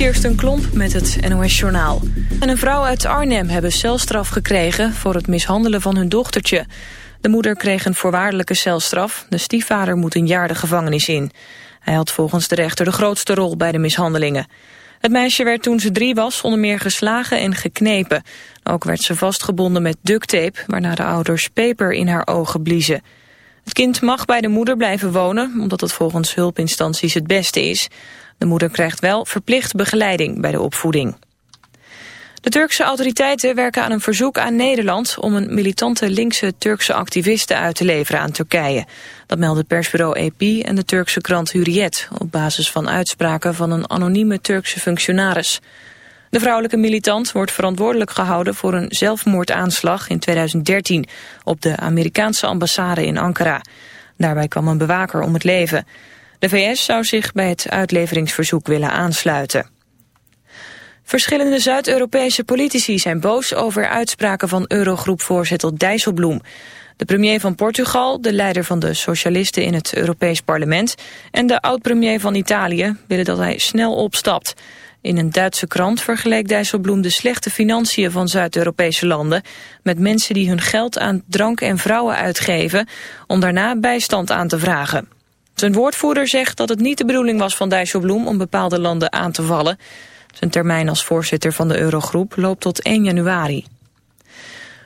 Kirsten Klomp met het NOS-journaal. En een vrouw uit Arnhem hebben celstraf gekregen voor het mishandelen van hun dochtertje. De moeder kreeg een voorwaardelijke celstraf. De stiefvader moet een jaar de gevangenis in. Hij had volgens de rechter de grootste rol bij de mishandelingen. Het meisje werd toen ze drie was onder meer geslagen en geknepen. Ook werd ze vastgebonden met ducttape, waarna de ouders peper in haar ogen bliezen. Het kind mag bij de moeder blijven wonen, omdat het volgens hulpinstanties het beste is. De moeder krijgt wel verplicht begeleiding bij de opvoeding. De Turkse autoriteiten werken aan een verzoek aan Nederland... om een militante linkse Turkse activiste uit te leveren aan Turkije. Dat melden persbureau AP en de Turkse krant Hurriyet... op basis van uitspraken van een anonieme Turkse functionaris. De vrouwelijke militant wordt verantwoordelijk gehouden... voor een zelfmoordaanslag in 2013 op de Amerikaanse ambassade in Ankara. Daarbij kwam een bewaker om het leven... De VS zou zich bij het uitleveringsverzoek willen aansluiten. Verschillende Zuid-Europese politici zijn boos over uitspraken van Eurogroepvoorzitter Dijsselbloem. De premier van Portugal, de leider van de socialisten in het Europees parlement... en de oud-premier van Italië willen dat hij snel opstapt. In een Duitse krant vergeleek Dijsselbloem de slechte financiën van Zuid-Europese landen... met mensen die hun geld aan drank en vrouwen uitgeven... om daarna bijstand aan te vragen. Zijn woordvoerder zegt dat het niet de bedoeling was van Dijsselbloem om bepaalde landen aan te vallen. Zijn termijn als voorzitter van de Eurogroep loopt tot 1 januari.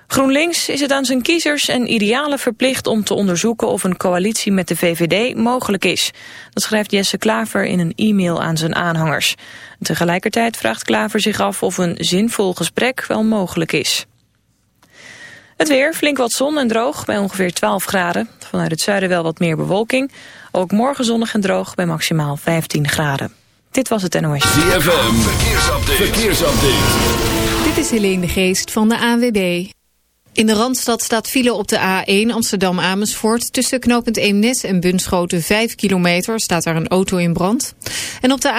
GroenLinks is het aan zijn kiezers en idealen verplicht om te onderzoeken of een coalitie met de VVD mogelijk is. Dat schrijft Jesse Klaver in een e-mail aan zijn aanhangers. Tegelijkertijd vraagt Klaver zich af of een zinvol gesprek wel mogelijk is. Het weer, flink wat zon en droog bij ongeveer 12 graden. Vanuit het zuiden wel wat meer bewolking. Ook morgen zonnig en droog bij maximaal 15 graden. Dit was het NOS. ZFM, verkeersupdate. verkeersupdate. Dit is Helene de Geest van de ANWB. In de Randstad staat file op de A1 Amsterdam-Amersfoort. Tussen knooppunt Eemnes en Bunschoten 5 kilometer staat daar een auto in brand. En op de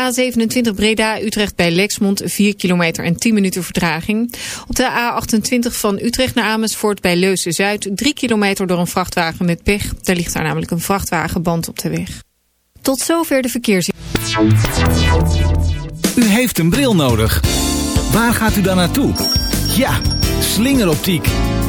A27 Breda-Utrecht bij Lexmond 4 kilometer en 10 minuten vertraging. Op de A28 van Utrecht naar Amersfoort bij Leusen-Zuid 3 kilometer door een vrachtwagen met pech. Daar ligt daar namelijk een vrachtwagenband op de weg. Tot zover de verkeers. U heeft een bril nodig. Waar gaat u dan naartoe? Ja, slingeroptiek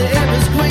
the air is.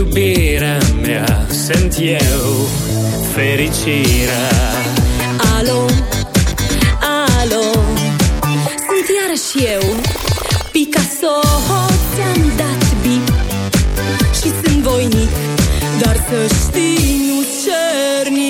Iubirea mea sunt eu Fericirea. Alo, alo Sunt iarăși eu. Picasso Ți-am dat bip Și sunt voinic Dar să știi, nu-ți cerni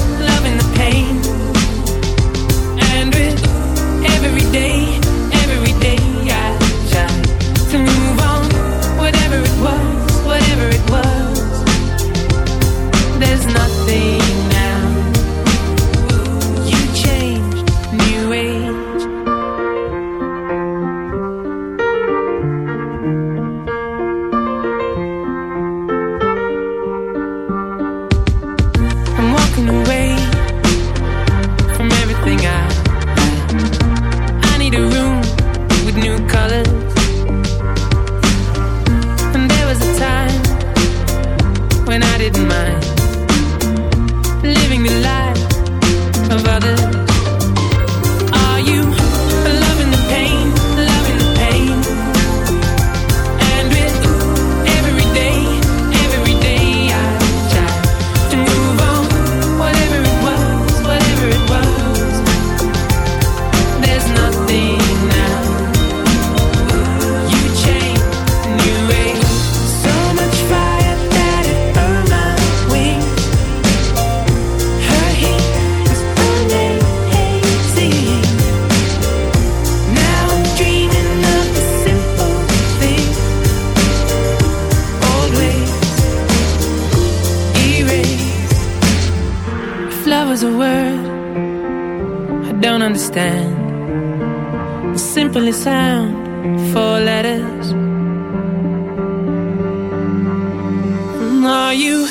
There's a word I don't understand. The simplest sound, four letters. Are you?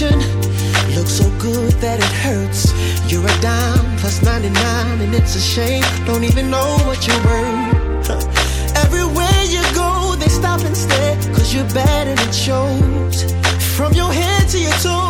Description looks so good that it hurts. You're a dime plus 99, and it's a shame. Don't even know what you're worth. Everywhere you go, they stop and stare, cause you're bad and it shows. From your head to your toes,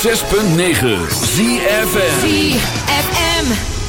106.9 ZFM. ZFM.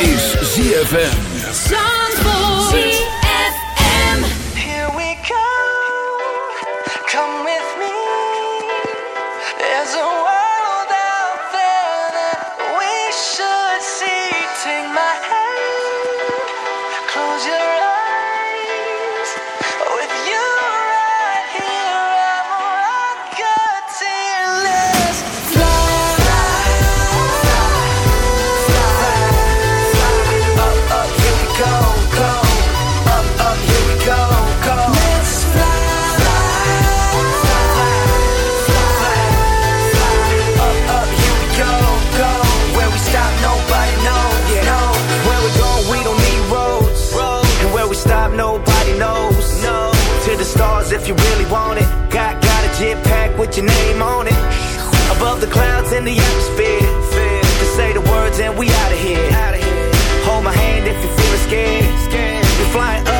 Is ZFM. With your name on it. Above the clouds in the atmosphere. Just say the words and we out of here. Hold my hand if you're feeling scared. We're flying up,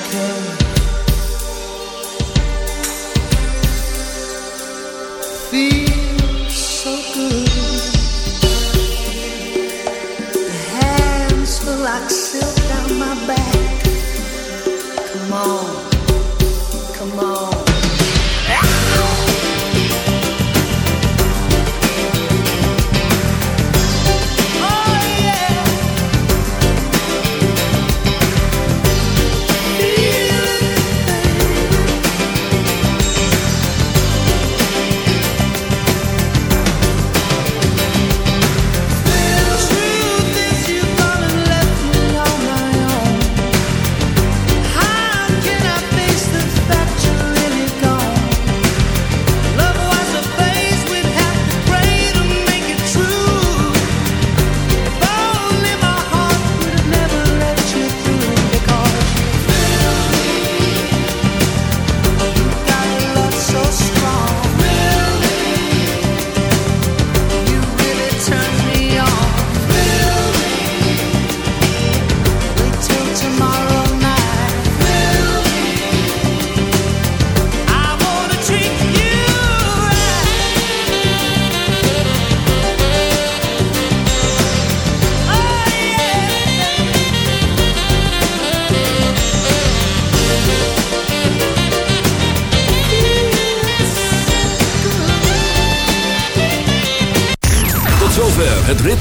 okay.